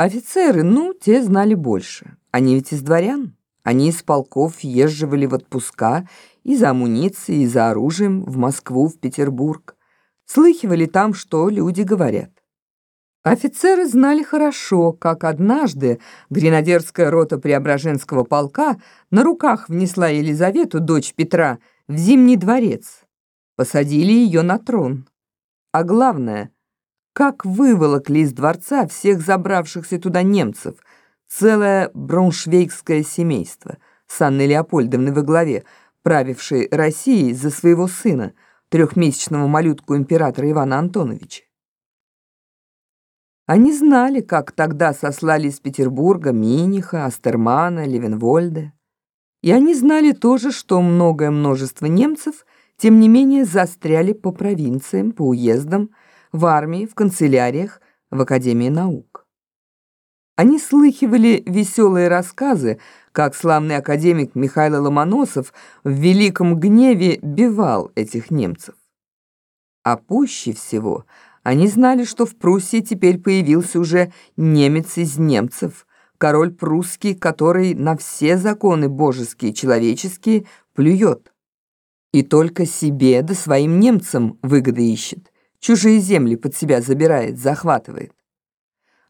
Офицеры, ну, те знали больше. Они ведь из дворян. Они из полков езживали в отпуска и за амуницией, и за оружием в Москву, в Петербург. Слыхивали там, что люди говорят. Офицеры знали хорошо, как однажды гренадерская рота Преображенского полка на руках внесла Елизавету, дочь Петра, в Зимний дворец. Посадили ее на трон. А главное — как выволокли из дворца всех забравшихся туда немцев, целое брауншвейгское семейство с Анной Леопольдовной во главе, правившей Россией за своего сына, трехмесячного малютку императора Ивана Антоновича. Они знали, как тогда сослали из Петербурга Миниха, Астермана, Левенвольда. И они знали тоже, что многое множество немцев, тем не менее, застряли по провинциям, по уездам, в армии, в канцеляриях, в Академии наук. Они слыхивали веселые рассказы, как славный академик Михаил Ломоносов в великом гневе бивал этих немцев. А пуще всего они знали, что в Пруссии теперь появился уже немец из немцев, король прусский, который на все законы божеские и человеческие плюет. И только себе да своим немцам выгоды ищет чужие земли под себя забирает, захватывает.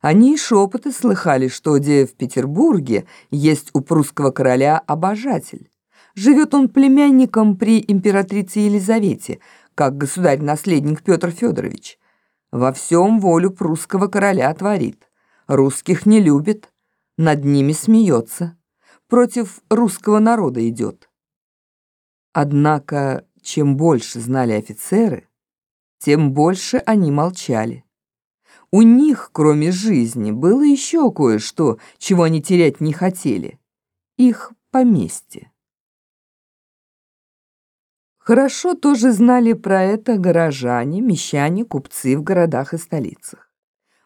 Они и шепоты слыхали, что где в Петербурге есть у прусского короля обожатель. Живет он племянником при императрице Елизавете, как государь-наследник Петр Федорович. Во всем волю прусского короля творит. Русских не любит, над ними смеется. Против русского народа идет. Однако, чем больше знали офицеры, тем больше они молчали. У них, кроме жизни, было еще кое-что, чего они терять не хотели. Их поместье. Хорошо тоже знали про это горожане, мещане, купцы в городах и столицах.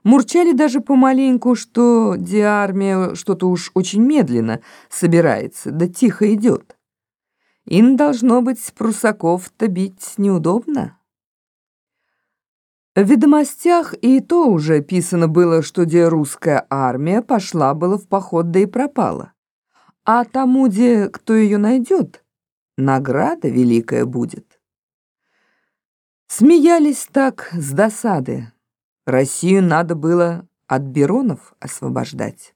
Мурчали даже помаленьку, что диармия что-то уж очень медленно собирается, да тихо идет. Им, должно быть, прусаков-то бить неудобно. В ведомостях и то уже писано было, что где русская армия пошла было в поход, да и пропала. А тому, где кто ее найдет, награда великая будет. Смеялись так с досады. Россию надо было от Беронов освобождать.